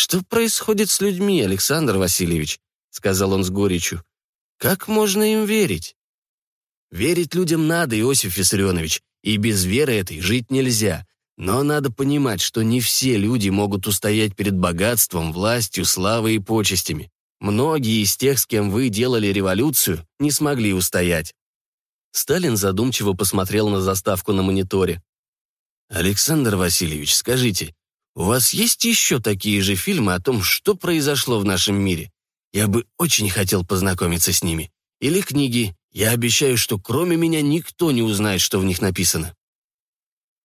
«Что происходит с людьми, Александр Васильевич?» — сказал он с горечью. «Как можно им верить?» «Верить людям надо, Иосиф Виссарионович, и без веры этой жить нельзя. Но надо понимать, что не все люди могут устоять перед богатством, властью, славой и почестями. Многие из тех, с кем вы делали революцию, не смогли устоять. Сталин задумчиво посмотрел на заставку на мониторе. «Александр Васильевич, скажите, у вас есть еще такие же фильмы о том, что произошло в нашем мире? Я бы очень хотел познакомиться с ними. Или книги. Я обещаю, что кроме меня никто не узнает, что в них написано».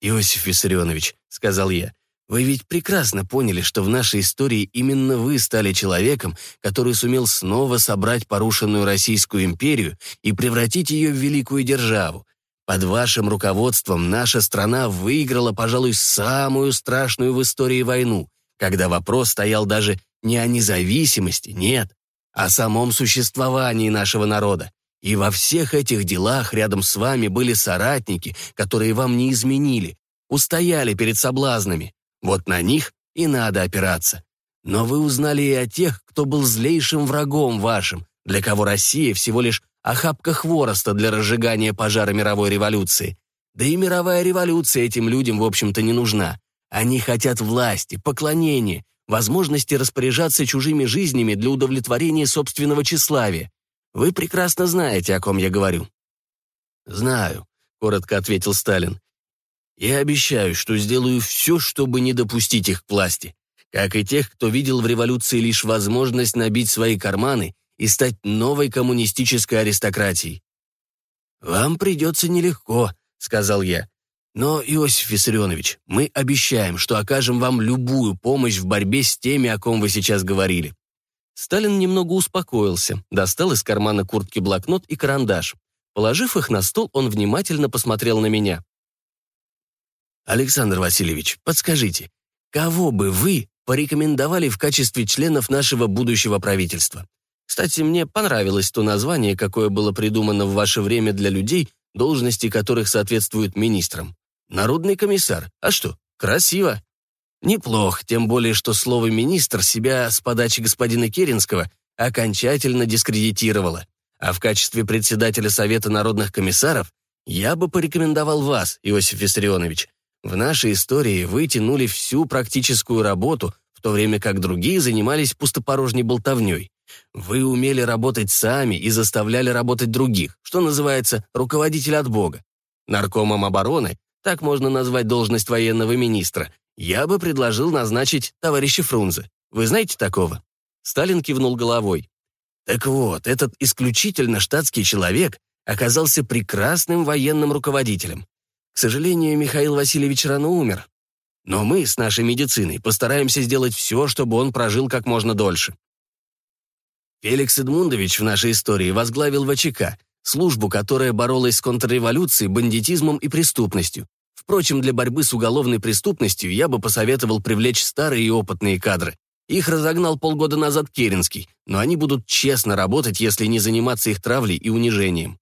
«Иосиф Виссарионович», — сказал я, вы ведь прекрасно поняли, что в нашей истории именно вы стали человеком, который сумел снова собрать порушенную Российскую империю и превратить ее в великую державу. Под вашим руководством наша страна выиграла, пожалуй, самую страшную в истории войну, когда вопрос стоял даже не о независимости, нет, а о самом существовании нашего народа. И во всех этих делах рядом с вами были соратники, которые вам не изменили, устояли перед соблазнами. Вот на них и надо опираться. Но вы узнали и о тех, кто был злейшим врагом вашим, для кого Россия всего лишь охапка хвороста для разжигания пожара мировой революции. Да и мировая революция этим людям, в общем-то, не нужна. Они хотят власти, поклонения, возможности распоряжаться чужими жизнями для удовлетворения собственного тщеславия. Вы прекрасно знаете, о ком я говорю». «Знаю», — коротко ответил Сталин. Я обещаю, что сделаю все, чтобы не допустить их к власти, как и тех, кто видел в революции лишь возможность набить свои карманы и стать новой коммунистической аристократией. «Вам придется нелегко», — сказал я. «Но, Иосиф Виссарионович, мы обещаем, что окажем вам любую помощь в борьбе с теми, о ком вы сейчас говорили». Сталин немного успокоился, достал из кармана куртки блокнот и карандаш. Положив их на стол, он внимательно посмотрел на меня. Александр Васильевич, подскажите, кого бы вы порекомендовали в качестве членов нашего будущего правительства? Кстати, мне понравилось то название, какое было придумано в ваше время для людей, должности которых соответствуют министрам. Народный комиссар. А что, красиво. Неплохо, тем более, что слово «министр» себя с подачи господина Керенского окончательно дискредитировало. А в качестве председателя Совета народных комиссаров я бы порекомендовал вас, Иосиф Виссарионович, в нашей истории вы тянули всю практическую работу, в то время как другие занимались пустопорожней болтовней. Вы умели работать сами и заставляли работать других, что называется руководитель от Бога. Наркомом обороны, так можно назвать должность военного министра, я бы предложил назначить товарища Фрунзе. Вы знаете такого? Сталин кивнул головой. Так вот, этот исключительно штатский человек оказался прекрасным военным руководителем. К сожалению, Михаил Васильевич рано умер. Но мы с нашей медициной постараемся сделать все, чтобы он прожил как можно дольше. Феликс Эдмундович в нашей истории возглавил ВЧК, службу, которая боролась с контрреволюцией, бандитизмом и преступностью. Впрочем, для борьбы с уголовной преступностью я бы посоветовал привлечь старые и опытные кадры. Их разогнал полгода назад Керенский, но они будут честно работать, если не заниматься их травлей и унижением.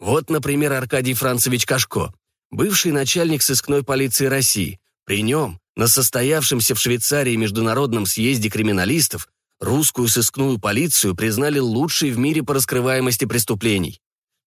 Вот, например, Аркадий Францевич Кашко бывший начальник сыскной полиции России. При нем, на состоявшемся в Швейцарии международном съезде криминалистов, русскую сыскную полицию признали лучшей в мире по раскрываемости преступлений.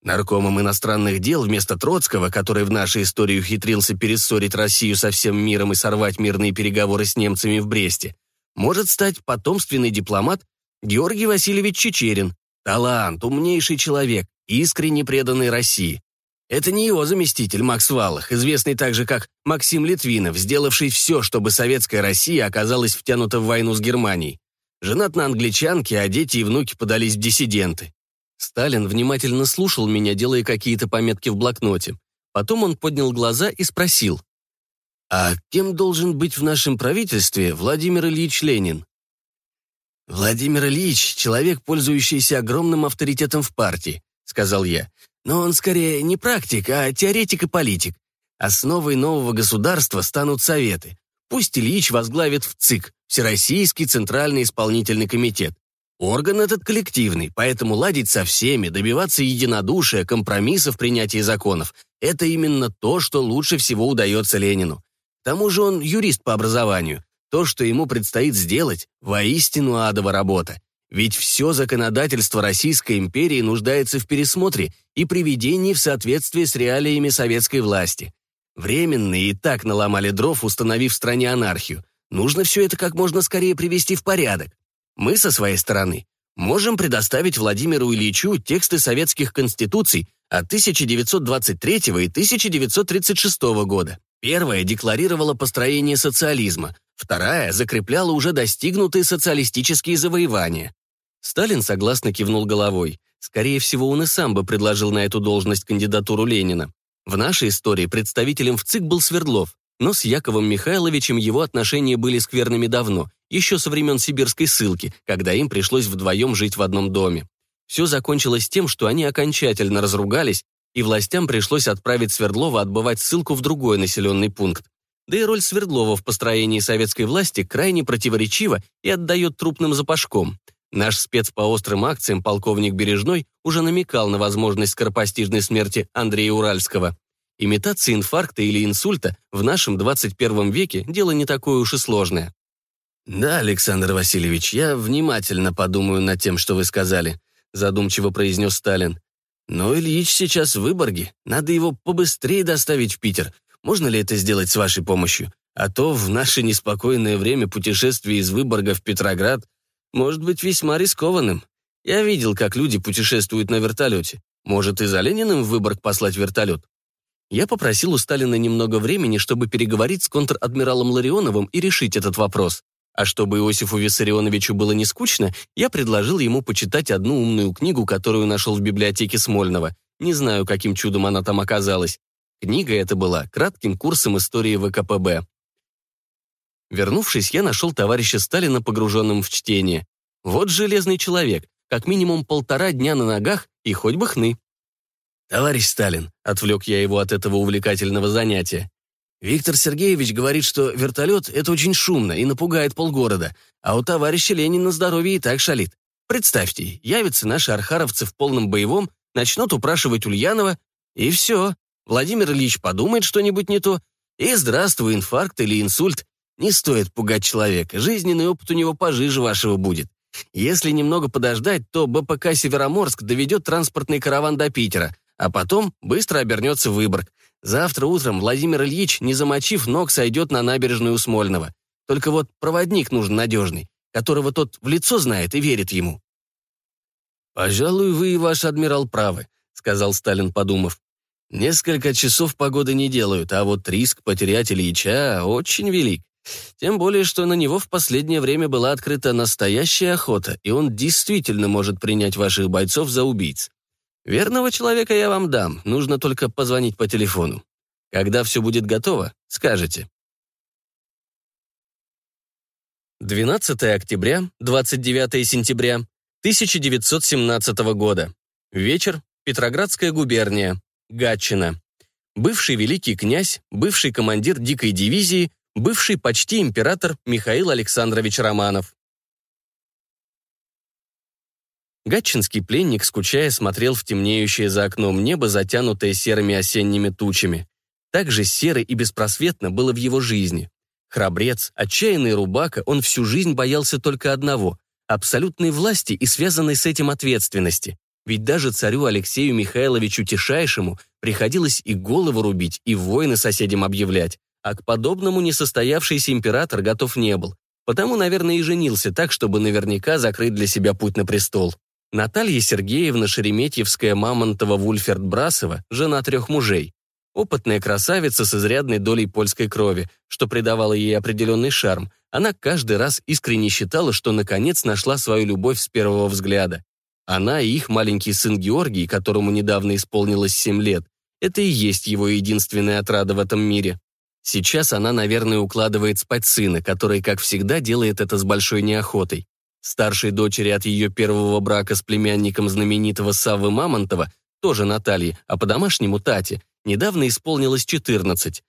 Наркомом иностранных дел вместо Троцкого, который в нашей истории ухитрился перессорить Россию со всем миром и сорвать мирные переговоры с немцами в Бресте, может стать потомственный дипломат Георгий Васильевич Чечерин, талант, умнейший человек, искренне преданный России. Это не его заместитель Макс Валах, известный также как Максим Литвинов, сделавший все, чтобы советская Россия оказалась втянута в войну с Германией. Женат на англичанке, а дети и внуки подались в диссиденты. Сталин внимательно слушал меня, делая какие-то пометки в блокноте. Потом он поднял глаза и спросил. «А кем должен быть в нашем правительстве Владимир Ильич Ленин?» «Владимир Ильич — человек, пользующийся огромным авторитетом в партии», — сказал я. Но он скорее не практик, а теоретик и политик. Основой нового государства станут советы. Пусть Ильич возглавит в ЦИК, Всероссийский Центральный Исполнительный Комитет. Орган этот коллективный, поэтому ладить со всеми, добиваться единодушия, компромиссов принятия законов – это именно то, что лучше всего удается Ленину. К тому же он юрист по образованию, то, что ему предстоит сделать, воистину адова работа. Ведь все законодательство Российской империи нуждается в пересмотре и приведении в соответствии с реалиями советской власти. Временные и так наломали дров, установив в стране анархию. Нужно все это как можно скорее привести в порядок. Мы, со своей стороны, можем предоставить Владимиру Ильичу тексты советских конституций от 1923 и 1936 года. Первая декларировала построение социализма, вторая закрепляла уже достигнутые социалистические завоевания. Сталин согласно кивнул головой. Скорее всего, он и сам бы предложил на эту должность кандидатуру Ленина. В нашей истории представителем в ЦИК был Свердлов, но с Яковом Михайловичем его отношения были скверными давно, еще со времен сибирской ссылки, когда им пришлось вдвоем жить в одном доме. Все закончилось тем, что они окончательно разругались, и властям пришлось отправить Свердлова отбывать ссылку в другой населенный пункт. Да и роль Свердлова в построении советской власти крайне противоречива и отдает трупным запашком. Наш спец по острым акциям полковник Бережной уже намекал на возможность скоропостижной смерти Андрея Уральского. Имитация инфаркта или инсульта в нашем 21 веке – дело не такое уж и сложное. «Да, Александр Васильевич, я внимательно подумаю над тем, что вы сказали», задумчиво произнес Сталин. «Но Ильич сейчас в Выборге. Надо его побыстрее доставить в Питер. Можно ли это сделать с вашей помощью? А то в наше неспокойное время путешествие из Выборга в Петроград может быть весьма рискованным. Я видел, как люди путешествуют на вертолете. Может, и за Лениным в Выборг послать вертолет?» Я попросил у Сталина немного времени, чтобы переговорить с контр-адмиралом Ларионовым и решить этот вопрос. А чтобы Иосифу Виссарионовичу было не скучно, я предложил ему почитать одну умную книгу, которую нашел в библиотеке Смольного. Не знаю, каким чудом она там оказалась. Книга эта была кратким курсом истории ВКПБ. Вернувшись, я нашел товарища Сталина, погруженным в чтение. Вот железный человек, как минимум полтора дня на ногах и хоть бы хны. «Товарищ Сталин», — отвлек я его от этого увлекательного занятия, Виктор Сергеевич говорит, что вертолет — это очень шумно и напугает полгорода, а у товарища Ленина здоровье и так шалит. Представьте, явятся наши архаровцы в полном боевом, начнут упрашивать Ульянова, и все. Владимир Ильич подумает что-нибудь не то, и здравствуй, инфаркт или инсульт. Не стоит пугать человека, жизненный опыт у него пожиже вашего будет. Если немного подождать, то БПК «Североморск» доведет транспортный караван до Питера, а потом быстро обернется в Выборг. Завтра утром Владимир Ильич, не замочив ног, сойдет на набережную у Смольного. Только вот проводник нужен надежный, которого тот в лицо знает и верит ему. «Пожалуй, вы и ваш адмирал правы», — сказал Сталин, подумав. «Несколько часов погоды не делают, а вот риск потерять Ильича очень велик. Тем более, что на него в последнее время была открыта настоящая охота, и он действительно может принять ваших бойцов за убийц. Верного человека я вам дам, нужно только позвонить по телефону. Когда все будет готово, скажете. 12 октября, 29 сентября 1917 года. Вечер, Петроградская губерния, Гатчина. Бывший великий князь, бывший командир дикой дивизии, бывший почти император Михаил Александрович Романов. Гатчинский пленник, скучая, смотрел в темнеющее за окном небо, затянутое серыми осенними тучами. Так же серо и беспросветно было в его жизни. Храбрец, отчаянный рубака, он всю жизнь боялся только одного — абсолютной власти и связанной с этим ответственности. Ведь даже царю Алексею Михайловичу Тишайшему приходилось и голову рубить, и войны соседям объявлять, а к подобному несостоявшийся император готов не был. Потому, наверное, и женился так, чтобы наверняка закрыть для себя путь на престол. Наталья Сергеевна Шереметьевская-Мамонтова-Вульферд-Брасова, жена трех мужей. Опытная красавица с изрядной долей польской крови, что придавало ей определенный шарм. Она каждый раз искренне считала, что наконец нашла свою любовь с первого взгляда. Она и их маленький сын Георгий, которому недавно исполнилось семь лет, это и есть его единственная отрада в этом мире. Сейчас она, наверное, укладывает спать сына, который, как всегда, делает это с большой неохотой старшей дочери от ее первого брака с племянником знаменитого Саввы Мамонтова, тоже Натальи, а по-домашнему Тати, недавно исполнилось 14.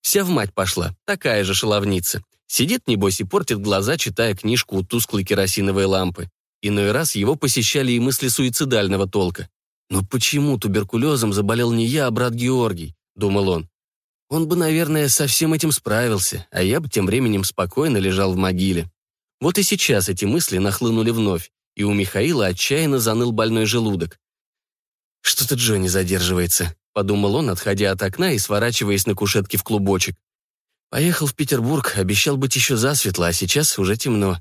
Вся в мать пошла, такая же шаловница. Сидит, небось, и портит глаза, читая книжку у тусклой керосиновой лампы. Иной раз его посещали и мысли суицидального толка. «Но почему туберкулезом заболел не я, а брат Георгий?» — думал он. он бы, наверное, со всем этим справился, а я бы тем временем спокойно лежал в могиле. Вот и сейчас эти мысли нахлынули вновь, и у Михаила отчаянно заныл больной желудок. «Что-то Джонни задерживается», — подумал он, отходя от окна и сворачиваясь на кушетке в клубочек. «Поехал в Петербург, обещал быть еще засветло, а сейчас уже темно.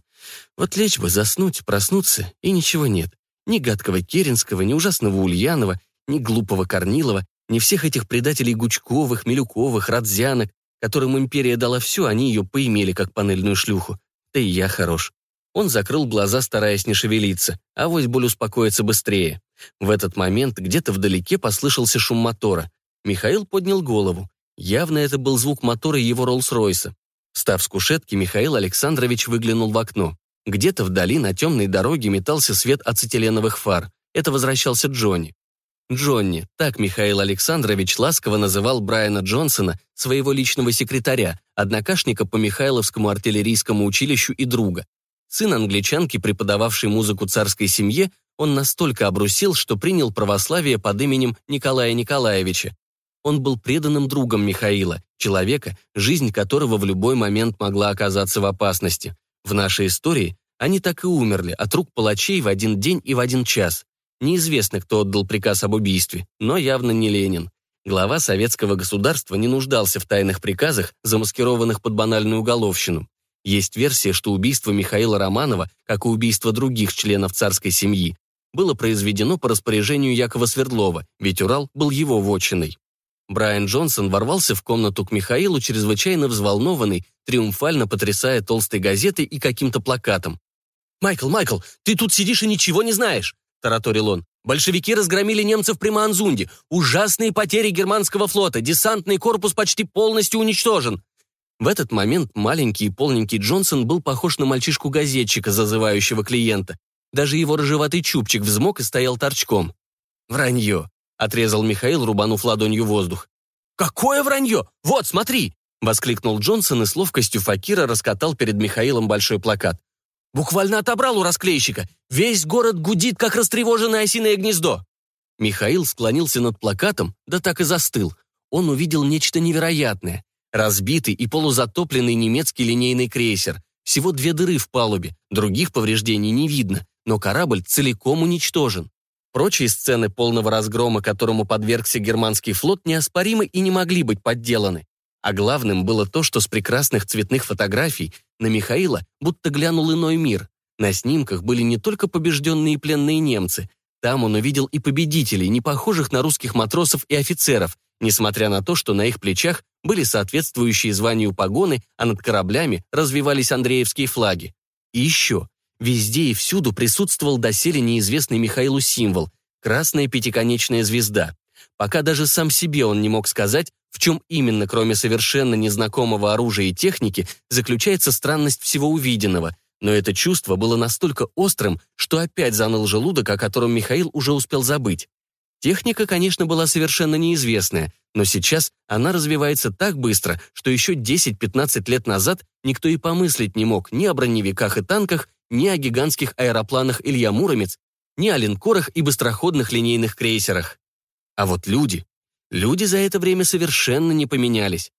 Вот лечь бы, заснуть, проснуться, и ничего нет. Ни гадкого Керенского, ни ужасного Ульянова, ни глупого Корнилова, ни всех этих предателей Гучковых, Милюковых, Радзянок, которым империя дала все, они ее поимели, как панельную шлюху. Да и я хорош. Он закрыл глаза, стараясь не шевелиться, а вось боль успокоится быстрее. В этот момент где-то вдалеке послышался шум мотора. Михаил поднял голову. Явно это был звук мотора его Роллс-Ройса. Встав с кушетки, Михаил Александрович выглянул в окно. Где-то вдали на темной дороге метался свет ацетиленовых фар. Это возвращался Джонни. Джонни, так Михаил Александрович ласково называл Брайана Джонсона, своего личного секретаря, однокашника по Михайловскому артиллерийскому училищу и друга. Сын англичанки, преподававший музыку царской семье, он настолько обрусил, что принял православие под именем Николая Николаевича. Он был преданным другом Михаила, человека, жизнь которого в любой момент могла оказаться в опасности. В нашей истории они так и умерли от рук палачей в один день и в один час. Неизвестно, кто отдал приказ об убийстве, но явно не Ленин. Глава советского государства не нуждался в тайных приказах, замаскированных под банальную уголовщину. Есть версия, что убийство Михаила Романова, как и убийство других членов царской семьи, было произведено по распоряжению Якова Свердлова, ведь Урал был его вотчиной. Брайан Джонсон ворвался в комнату к Михаилу, чрезвычайно взволнованный, триумфально потрясая толстой газетой и каким-то плакатом. «Майкл, Майкл, ты тут сидишь и ничего не знаешь!» Тараторил он. Большевики разгромили немцев при Манзунде. Ужасные потери германского флота. Десантный корпус почти полностью уничтожен. В этот момент маленький и полненький Джонсон был похож на мальчишку-газетчика, зазывающего клиента. Даже его рыжеватый чубчик взмок и стоял торчком. «Вранье», — отрезал Михаил, рубанув ладонью воздух. «Какое вранье? Вот, смотри!» — воскликнул Джонсон и с ловкостью факира раскатал перед Михаилом большой плакат. Буквально отобрал у расклейщика. Весь город гудит, как растревоженное осиное гнездо. Михаил склонился над плакатом, да так и застыл. Он увидел нечто невероятное. Разбитый и полузатопленный немецкий линейный крейсер. Всего две дыры в палубе, других повреждений не видно, но корабль целиком уничтожен. Прочие сцены полного разгрома, которому подвергся германский флот, неоспоримы и не могли быть подделаны. А главным было то, что с прекрасных цветных фотографий на Михаила будто глянул иной мир. На снимках были не только побежденные пленные немцы. Там он увидел и победителей, не похожих на русских матросов и офицеров, несмотря на то, что на их плечах были соответствующие званию погоны, а над кораблями развивались андреевские флаги. И еще, везде и всюду присутствовал доселе неизвестный Михаилу символ – красная пятиконечная звезда. Пока даже сам себе он не мог сказать, в чем именно, кроме совершенно незнакомого оружия и техники, заключается странность всего увиденного, но это чувство было настолько острым, что опять заныл желудок, о котором Михаил уже успел забыть. Техника, конечно, была совершенно неизвестная, но сейчас она развивается так быстро, что еще 10-15 лет назад никто и помыслить не мог ни о броневиках и танках, ни о гигантских аэропланах Илья Муромец, ни о линкорах и быстроходных линейных крейсерах. А вот люди, Люди за это время совершенно не поменялись.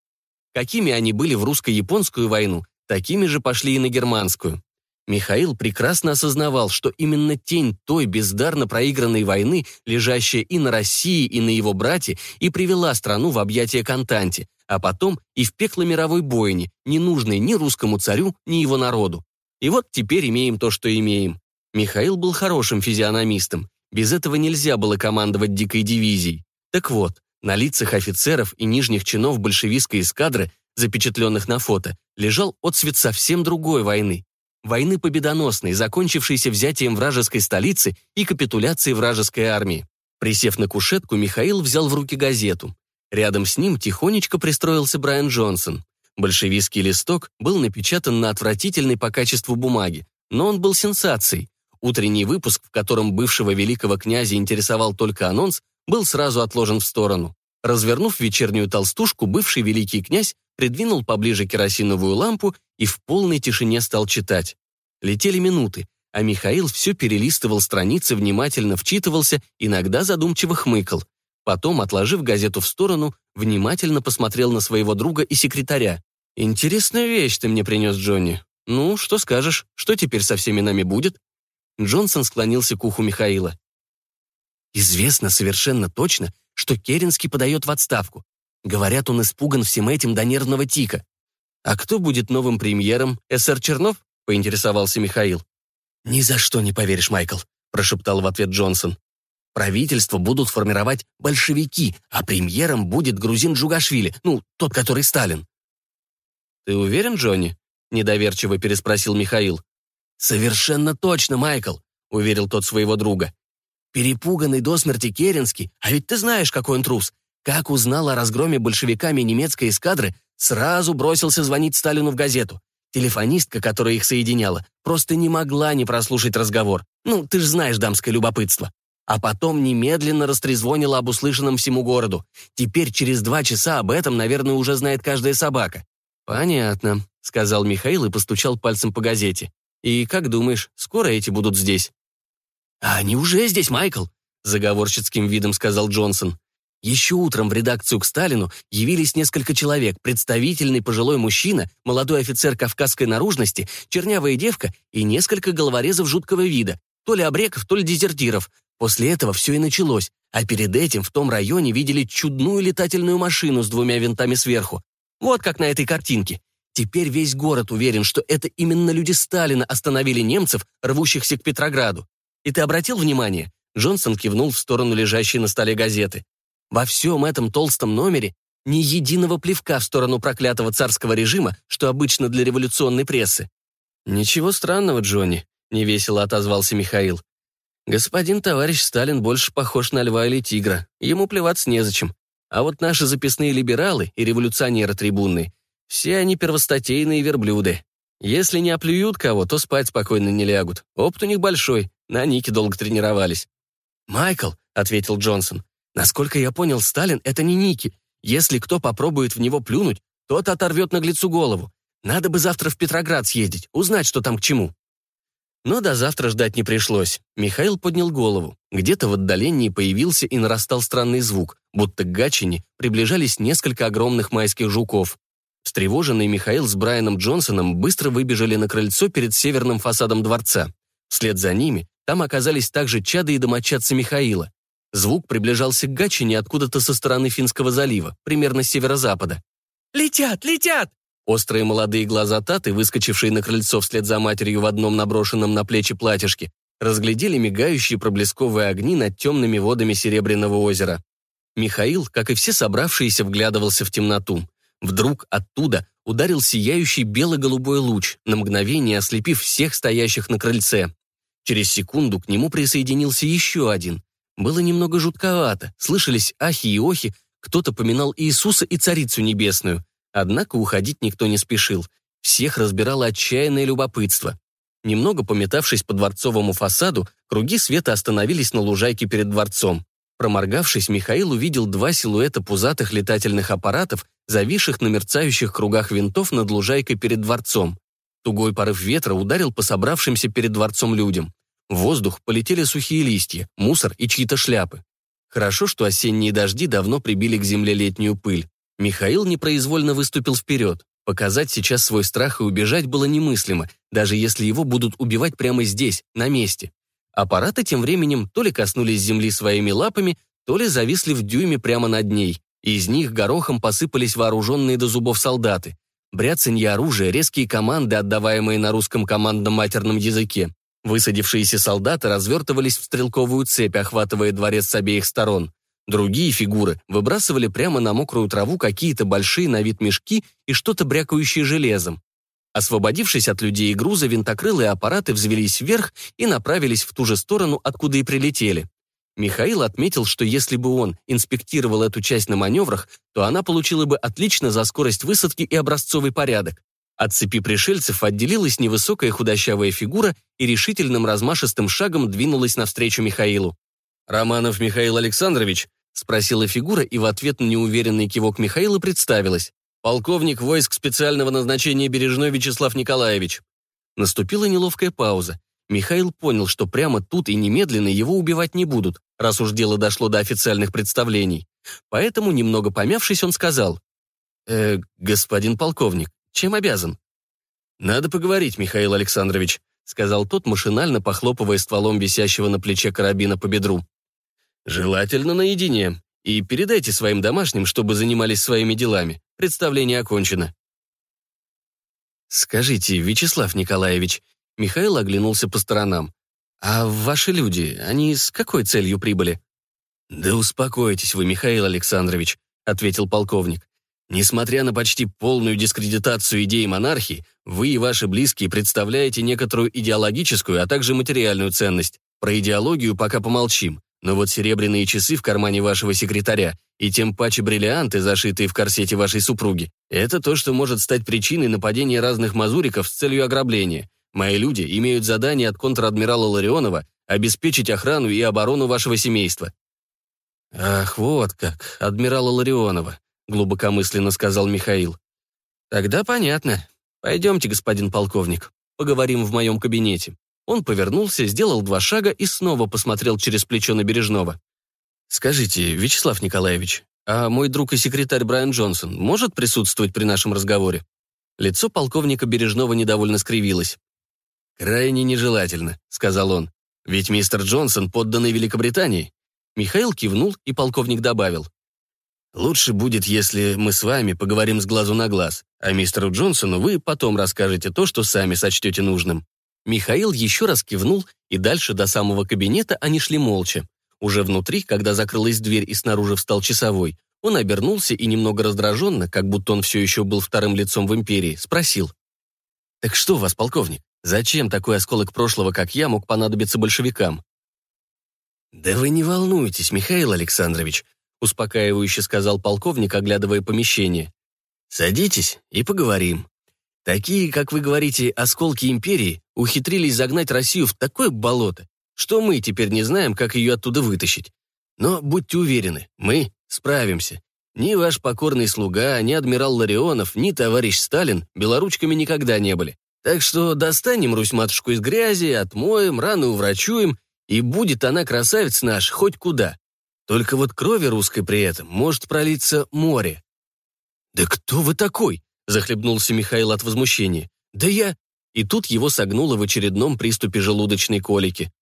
Какими они были в русско-японскую войну, такими же пошли и на германскую. Михаил прекрасно осознавал, что именно тень той бездарно проигранной войны, лежащая и на России, и на его брате, и привела страну в объятия Кантанти, а потом и в пекло мировой бойни, не нужной ни русскому царю, ни его народу. И вот теперь имеем то, что имеем. Михаил был хорошим физиономистом. Без этого нельзя было командовать дикой дивизией. Так вот, на лицах офицеров и нижних чинов большевистской эскадры, запечатленных на фото, лежал отсвет совсем другой войны. Войны победоносной, закончившейся взятием вражеской столицы и капитуляцией вражеской армии. Присев на кушетку, Михаил взял в руки газету. Рядом с ним тихонечко пристроился Брайан Джонсон. Большевистский листок был напечатан на отвратительной по качеству бумаги, но он был сенсацией. Утренний выпуск, в котором бывшего великого князя интересовал только анонс, был сразу отложен в сторону. Развернув вечернюю толстушку, бывший великий князь придвинул поближе керосиновую лампу и в полной тишине стал читать. Летели минуты, а Михаил все перелистывал страницы, внимательно вчитывался, иногда задумчиво хмыкал. Потом, отложив газету в сторону, внимательно посмотрел на своего друга и секретаря. «Интересная вещь ты мне принес, Джонни. Ну, что скажешь, что теперь со всеми нами будет?» Джонсон склонился к уху Михаила. «Известно совершенно точно, что Керенский подает в отставку. Говорят, он испуган всем этим до нервного тика. А кто будет новым премьером? СР Чернов?» — поинтересовался Михаил. «Ни за что не поверишь, Майкл», — прошептал в ответ Джонсон. «Правительство будут формировать большевики, а премьером будет грузин Джугашвили, ну, тот, который Сталин». «Ты уверен, Джонни?» — недоверчиво переспросил Михаил. «Совершенно точно, Майкл», — уверил тот своего друга. «Перепуганный до смерти Керенский, а ведь ты знаешь, какой он трус, как узнал о разгроме большевиками немецкой эскадры, сразу бросился звонить Сталину в газету. Телефонистка, которая их соединяла, просто не могла не прослушать разговор. Ну, ты же знаешь дамское любопытство. А потом немедленно растрезвонила об услышанном всему городу. Теперь через два часа об этом, наверное, уже знает каждая собака. «Понятно», — сказал Михаил и постучал пальцем по газете. «И как думаешь, скоро эти будут здесь?» «А они уже здесь, Майкл», — заговорщицким видом сказал Джонсон. Еще утром в редакцию к Сталину явились несколько человек, представительный пожилой мужчина, молодой офицер кавказской наружности, чернявая девка и несколько головорезов жуткого вида, то ли обреков, то ли дезертиров. После этого все и началось, а перед этим в том районе видели чудную летательную машину с двумя винтами сверху. Вот как на этой картинке. Теперь весь город уверен, что это именно люди Сталина остановили немцев, рвущихся к Петрограду. И ты обратил внимание? Джонсон кивнул в сторону лежащей на столе газеты. Во всем этом толстом номере ни единого плевка в сторону проклятого царского режима, что обычно для революционной прессы. «Ничего странного, Джонни», — невесело отозвался Михаил. «Господин товарищ Сталин больше похож на льва или тигра. Ему плеваться незачем. А вот наши записные либералы и революционеры трибунные, все они первостатейные верблюды. Если не оплюют кого, то спать спокойно не лягут. Опыт у них большой, на Нике долго тренировались». «Майкл», — ответил Джонсон, Насколько я понял, Сталин — это не Ники. Если кто попробует в него плюнуть, тот оторвет наглецу голову. Надо бы завтра в Петроград съездить, узнать, что там к чему. Но до завтра ждать не пришлось. Михаил поднял голову. Где-то в отдалении появился и нарастал странный звук, будто к Гатчине приближались несколько огромных майских жуков. Встревоженный Михаил с Брайаном Джонсоном быстро выбежали на крыльцо перед северным фасадом дворца. Вслед за ними там оказались также чады и домочадцы Михаила. Звук приближался к Гатчине откуда-то со стороны Финского залива, примерно с северо-запада. «Летят! Летят!» Острые молодые глаза Таты, выскочившие на крыльцо вслед за матерью в одном наброшенном на плечи платьишке, разглядели мигающие проблесковые огни над темными водами Серебряного озера. Михаил, как и все собравшиеся, вглядывался в темноту. Вдруг оттуда ударил сияющий бело-голубой луч, на мгновение ослепив всех стоящих на крыльце. Через секунду к нему присоединился еще один. Было немного жутковато, слышались ахи и охи, кто-то поминал Иисуса и Царицу Небесную. Однако уходить никто не спешил. Всех разбирало отчаянное любопытство. Немного пометавшись по дворцовому фасаду, круги света остановились на лужайке перед дворцом. Проморгавшись, Михаил увидел два силуэта пузатых летательных аппаратов, зависших на мерцающих кругах винтов над лужайкой перед дворцом. Тугой порыв ветра ударил по собравшимся перед дворцом людям. В воздух полетели сухие листья, мусор и чьи-то шляпы. Хорошо, что осенние дожди давно прибили к земле летнюю пыль. Михаил непроизвольно выступил вперед. Показать сейчас свой страх и убежать было немыслимо, даже если его будут убивать прямо здесь, на месте. Аппараты тем временем то ли коснулись земли своими лапами, то ли зависли в дюйме прямо над ней. Из них горохом посыпались вооруженные до зубов солдаты. Бряцанье оружия, резкие команды, отдаваемые на русском командном матерном языке. Высадившиеся солдаты развертывались в стрелковую цепь, охватывая дворец с обеих сторон. Другие фигуры выбрасывали прямо на мокрую траву какие-то большие на вид мешки и что-то брякающее железом. Освободившись от людей и груза, винтокрылые аппараты взвелись вверх и направились в ту же сторону, откуда и прилетели. Михаил отметил, что если бы он инспектировал эту часть на маневрах, то она получила бы отлично за скорость высадки и образцовый порядок. От цепи пришельцев отделилась невысокая худощавая фигура и решительным размашистым шагом двинулась навстречу Михаилу. «Романов Михаил Александрович?» — спросила фигура и в ответ на неуверенный кивок Михаила представилась. «Полковник войск специального назначения Бережной Вячеслав Николаевич». Наступила неловкая пауза. Михаил понял, что прямо тут и немедленно его убивать не будут, раз уж дело дошло до официальных представлений. Поэтому, немного помявшись, он сказал, «Э, господин полковник, чем обязан?» «Надо поговорить, Михаил Александрович», сказал тот, машинально похлопывая стволом висящего на плече карабина по бедру. «Желательно наедине. И передайте своим домашним, чтобы занимались своими делами. Представление окончено». «Скажите, Вячеслав Николаевич», Михаил оглянулся по сторонам, «а ваши люди, они с какой целью прибыли?» «Да успокойтесь вы, Михаил Александрович», — ответил полковник. «Несмотря на почти полную дискредитацию идеи монархии, вы и ваши близкие представляете некоторую идеологическую, а также материальную ценность. Про идеологию пока помолчим. Но вот серебряные часы в кармане вашего секретаря и тем паче бриллианты, зашитые в корсете вашей супруги, это то, что может стать причиной нападения разных мазуриков с целью ограбления. Мои люди имеют задание от контр-адмирала Ларионова обеспечить охрану и оборону вашего семейства. «Ах, вот как, адмирала Ларионова», — глубокомысленно сказал Михаил. «Тогда понятно. Пойдемте, господин полковник, поговорим в моем кабинете». Он повернулся, сделал два шага и снова посмотрел через плечо на Бережного. «Скажите, Вячеслав Николаевич, а мой друг и секретарь Брайан Джонсон может присутствовать при нашем разговоре?» Лицо полковника Бережного недовольно скривилось. «Крайне нежелательно», — сказал он. «Ведь мистер Джонсон подданный Великобритании». Михаил кивнул, и полковник добавил. «Лучше будет, если мы с вами поговорим с глазу на глаз, а мистеру Джонсону вы потом расскажете то, что сами сочтете нужным». Михаил еще раз кивнул, и дальше до самого кабинета они шли молча. Уже внутри, когда закрылась дверь и снаружи встал часовой, он обернулся и немного раздраженно, как будто он все еще был вторым лицом в империи, спросил. «Так что у вас, полковник? Зачем такой осколок прошлого, как я, мог понадобиться большевикам?» «Да вы не волнуйтесь, Михаил Александрович», успокаивающе сказал полковник, оглядывая помещение. «Садитесь и поговорим. Такие, как вы говорите, осколки империи ухитрились загнать Россию в такое болото, что мы теперь не знаем, как ее оттуда вытащить. Но будьте уверены, мы справимся. Ни ваш покорный слуга, ни адмирал Ларионов, ни товарищ Сталин белоручками никогда не были. Так что достанем Русь-матушку из грязи, отмоем, рано уврачуем, и будет она, красавица наш, хоть куда. Только вот крови русской при этом может пролиться море. «Да кто вы такой?» — захлебнулся Михаил от возмущения. «Да я...» И тут его согнуло в очередном приступе желудочной колики.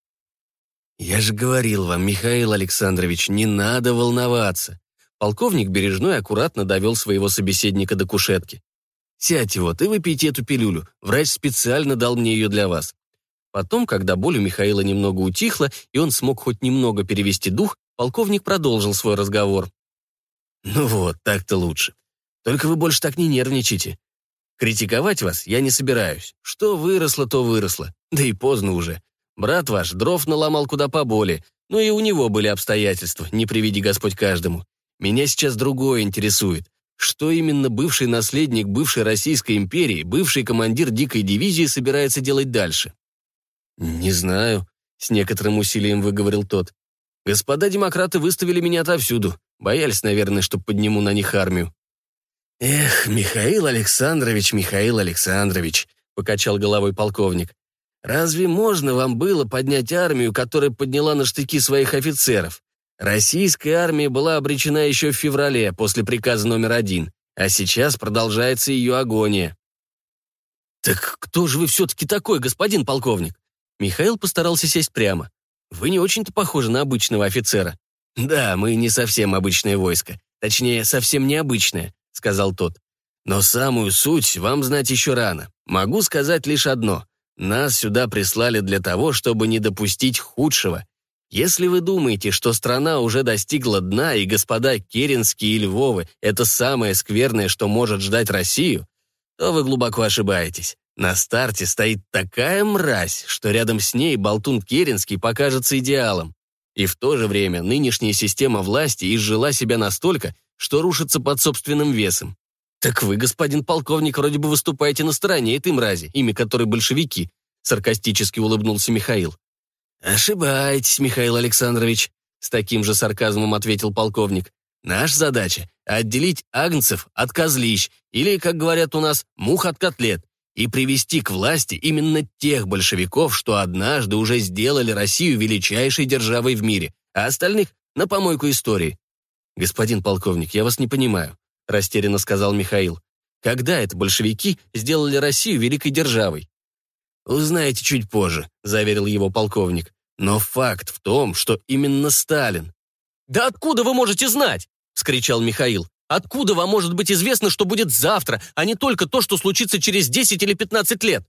«Я же говорил вам, Михаил Александрович, не надо волноваться». Полковник Бережной аккуратно довел своего собеседника до кушетки. «Сядьте вот и выпейте эту пилюлю. Врач специально дал мне ее для вас». Потом, когда боль у Михаила немного утихла, и он смог хоть немного перевести дух, полковник продолжил свой разговор. «Ну вот, так-то лучше. Только вы больше так не нервничайте. Критиковать вас я не собираюсь. Что выросло, то выросло. Да и поздно уже. Брат ваш дров наломал куда поболее, но и у него были обстоятельства, не приведи Господь каждому. Меня сейчас другое интересует. Что именно бывший наследник бывшей Российской империи, бывший командир дикой дивизии собирается делать дальше? «Не знаю», — с некоторым усилием выговорил тот. «Господа демократы выставили меня отовсюду. Боялись, наверное, что подниму на них армию. «Эх, Михаил Александрович, Михаил Александрович», — покачал головой полковник. «Разве можно вам было поднять армию, которая подняла на штыки своих офицеров? Российская армия была обречена еще в феврале, после приказа номер один, а сейчас продолжается ее агония». «Так кто же вы все-таки такой, господин полковник?» Михаил постарался сесть прямо. «Вы не очень-то похожи на обычного офицера». «Да, мы не совсем обычное войско. Точнее, совсем необычное. — сказал тот. «Но самую суть вам знать еще рано. Могу сказать лишь одно. Нас сюда прислали для того, чтобы не допустить худшего. Если вы думаете, что страна уже достигла дна, и господа Керенские и Львовы — это самое скверное, что может ждать Россию, то вы глубоко ошибаетесь. На старте стоит такая мразь, что рядом с ней болтун Керенский покажется идеалом. И в то же время нынешняя система власти изжила себя настолько, что рушится под собственным весом. Так вы, господин полковник, вроде бы выступаете на стороне этой мрази, имя которой большевики, саркастически улыбнулся Михаил. Ошибаетесь, Михаил Александрович, с таким же сарказмом ответил полковник. Наша задача — отделить агнцев от козлищ, или, как говорят у нас, мух от котлет. и привести к власти именно тех большевиков, что однажды уже сделали Россию величайшей державой в мире, а остальных — на помойку истории. «Господин полковник, я вас не понимаю», — растерянно сказал Михаил. «Когда это большевики сделали Россию великой державой?» «Узнаете чуть позже», — заверил его полковник. «Но факт в том, что именно Сталин». «Да откуда вы можете знать?» — вскричал Михаил. «Откуда вам может быть известно, что будет завтра, а не только то, что случится через 10 или 15 лет?»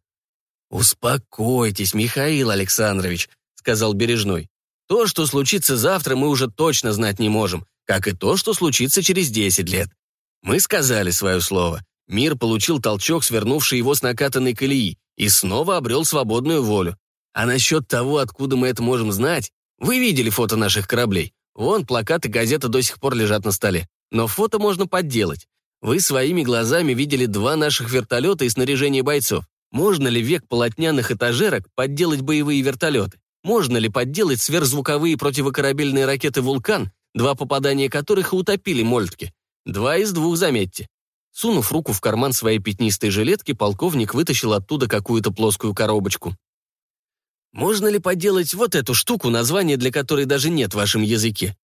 «Успокойтесь, Михаил Александрович», — сказал Бережной. «То, что случится завтра, мы уже точно знать не можем, как и то, что случится через 10 лет. Мы сказали свое слово. Мир получил толчок, свернувший его с накатанной колеи, и снова обрел свободную волю. А насчет того, откуда мы это можем знать, вы видели фото наших кораблей. Вон плакаты газеты до сих пор лежат на столе. Но фото можно подделать. Вы своими глазами видели два наших вертолета и снаряжение бойцов. Можно ли век полотняных этажерок подделать боевые вертолеты? Можно ли подделать сверхзвуковые противокорабельные ракеты «Вулкан», два попадания которых утопили Мольтке? Два из двух, заметьте. Сунув руку в карман своей пятнистой жилетки, полковник вытащил оттуда какую-то плоскую коробочку. Можно ли подделать вот эту штуку, название для которой даже нет в вашем языке?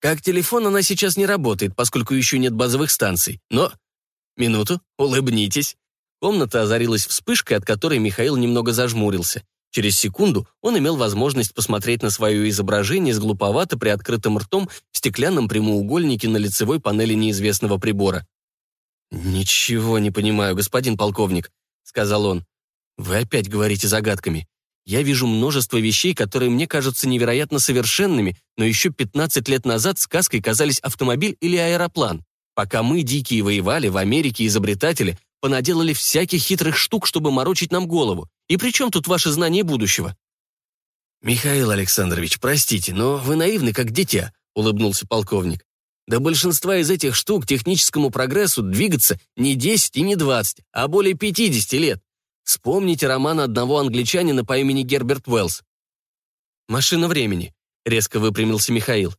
Как телефон она сейчас не работает, поскольку еще нет базовых станций. Но... Минуту, улыбнитесь. Комната озарилась вспышкой, от которой Михаил немного зажмурился. Через секунду он имел возможность посмотреть на свое изображение с глуповато приоткрытым ртом в стеклянном прямоугольнике на лицевой панели неизвестного прибора. «Ничего не понимаю, господин полковник», — сказал он. «Вы опять говорите загадками. Я вижу множество вещей, которые мне кажутся невероятно совершенными, но еще 15 лет назад сказкой казались автомобиль или аэроплан. Пока мы, дикие, воевали, в Америке изобретатели понаделали всяких хитрых штук, чтобы морочить нам голову. И при чем тут ваше знание будущего?» «Михаил Александрович, простите, но вы наивны, как дитя», — улыбнулся полковник. «До большинства из этих штук техническому прогрессу двигаться не 10 и не 20, а более 50 лет. Вспомните роман одного англичанина по имени Герберт Уэллс. «Машина времени», — резко выпрямился Михаил.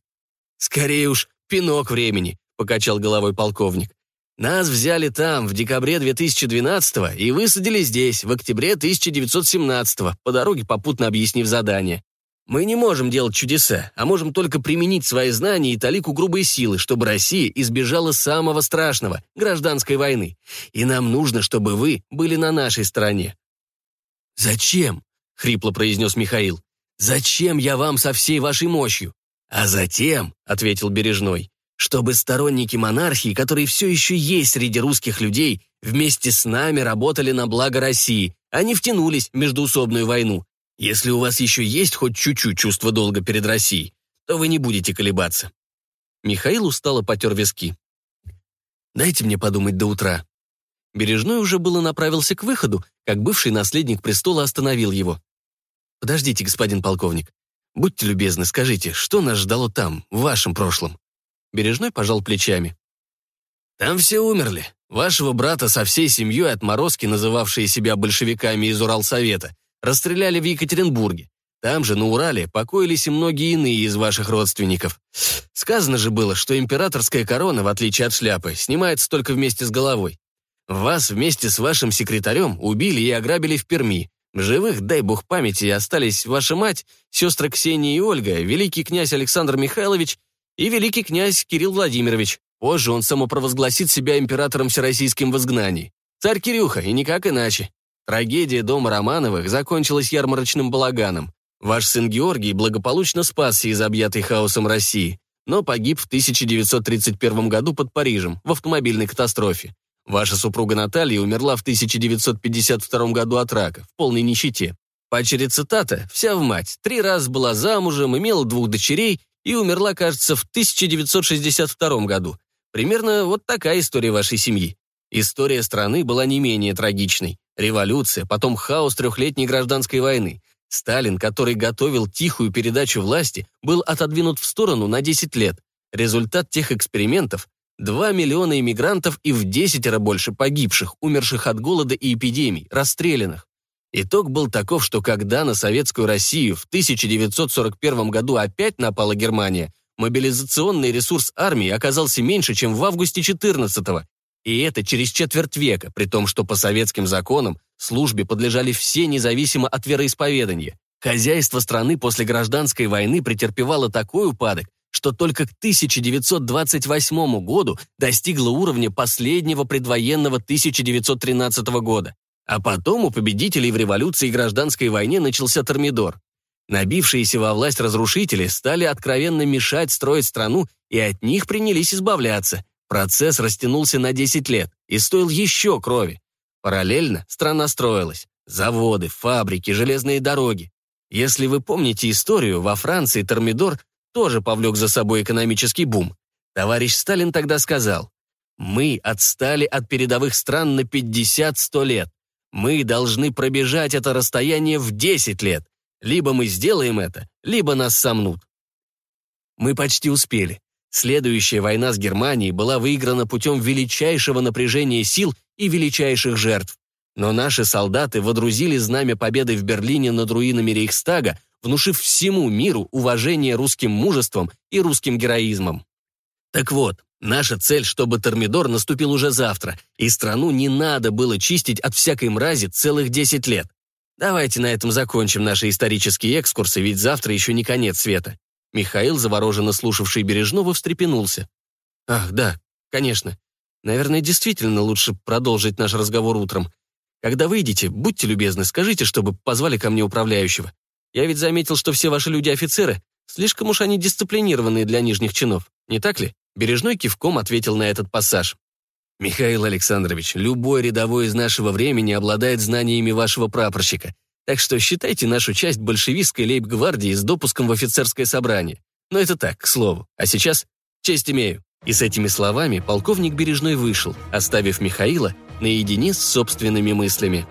«Скорее уж, пинок времени», — покачал головой полковник. «Нас взяли там, в декабре 2012-го, и высадили здесь, в октябре 1917-го, по дороге попутно объяснив задание. Мы не можем делать чудеса, а можем только применить свои знания и талику грубой силы, чтобы Россия избежала самого страшного – гражданской войны. И нам нужно, чтобы вы были на нашей стороне». «Зачем?» – хрипло произнес Михаил. «Зачем я вам со всей вашей мощью?» «А затем», – ответил Бережной, «чтобы сторонники монархии, которые все еще есть среди русских людей, вместе с нами работали на благо России, а не втянулись в междуусобную войну, если у вас еще есть хоть чуть-чуть чувство долга перед Россией, то вы не будете колебаться». Михаил устало потер виски. «Дайте мне подумать до утра». Бережной уже было направился к выходу, как бывший наследник престола остановил его. «Подождите, господин полковник. Будьте любезны, скажите, что нас ждало там, в вашем прошлом?» Бережной пожал плечами. «Там все умерли. Вашего брата со всей семьей отморозки, называвшие себя большевиками из Уралсовета, расстреляли в Екатеринбурге. Там же, на Урале, покоились и многие иные из ваших родственников. Сказано же было, что императорская корона, в отличие от шляпы, снимается только вместе с головой. Вас вместе с вашим секретарем убили и ограбили в Перми. Живых, дай бог памяти, остались ваша мать, сестры Ксения и Ольга, великий князь Александр Михайлович и великий князь Кирилл Владимирович. Позже он самопровозгласит себя императором всероссийским в изгнании. Царь Кирюха, и никак иначе. Трагедия дома Романовых закончилась ярмарочным балаганом. Ваш сын Георгий благополучно спасся из объятой хаосом России, но погиб в 1931 году под Парижем в автомобильной катастрофе. Ваша супруга Наталья умерла в 1952 году от рака, в полной нищете. Пачере цитата «Вся в мать. Три раза была замужем, имела двух дочерей и умерла, кажется, в 1962 году. Примерно вот такая история вашей семьи. История страны была не менее трагичной. Революция, потом хаос трехлетней гражданской войны. Сталин, который готовил тихую передачу власти, был отодвинут в сторону на 10 лет. Результат тех экспериментов – 2 миллиона иммигрантов и в 10 раз больше погибших, умерших от голода и эпидемий, расстрелянных. Итог был таков, что когда на советскую Россию в 1941 году опять напала Германия, мобилизационный ресурс армии оказался меньше, чем в августе 14 -го, и это через четверть века, при том, что по советским законам Службе подлежали все независимо от вероисповедания. Хозяйство страны после гражданской войны претерпевало такой упадок, что только к 1928 году достигло уровня последнего предвоенного 1913 года. А потом у победителей в революции и гражданской войне начался Термидор. Набившиеся во власть разрушители стали откровенно мешать строить страну и от них принялись избавляться. Процесс растянулся на 10 лет и стоил еще крови. Параллельно страна строилась. Заводы, фабрики, железные дороги. Если вы помните историю, во Франции Термидор тоже повлек за собой экономический бум. Товарищ Сталин тогда сказал, «Мы отстали от передовых стран на 50-100 лет. Мы должны пробежать это расстояние в 10 лет. Либо мы сделаем это, либо нас сомнут». Мы почти успели. Следующая война с Германией была выиграна путем величайшего напряжения сил и величайших жертв. Но наши солдаты водрузили знамя победы в Берлине над руинами Рейхстага, внушив всему миру уважение русским мужеством и русским героизмом. Так вот, наша цель, чтобы Термидор наступил уже завтра, и страну не надо было чистить от всякой мрази целых 10 лет. Давайте на этом закончим наши исторические экскурсы, ведь завтра еще не конец света. Михаил, завороженно слушавший Бережного, встрепенулся. «Ах, да, конечно. Наверное, действительно лучше продолжить наш разговор утром. Когда выйдете, будьте любезны, скажите, чтобы позвали ко мне управляющего. Я ведь заметил, что все ваши люди офицеры, слишком уж они дисциплинированные для нижних чинов, не так ли?» Бережной кивком ответил на этот пассаж. «Михаил Александрович, любой рядовой из нашего времени обладает знаниями вашего прапорщика. Так что считайте нашу часть большевистской лейб-гвардии с допуском в офицерское собрание. Но это так, к слову. А сейчас честь имею». И с этими словами полковник Бережной вышел, оставив Михаила наедине с собственными мыслями.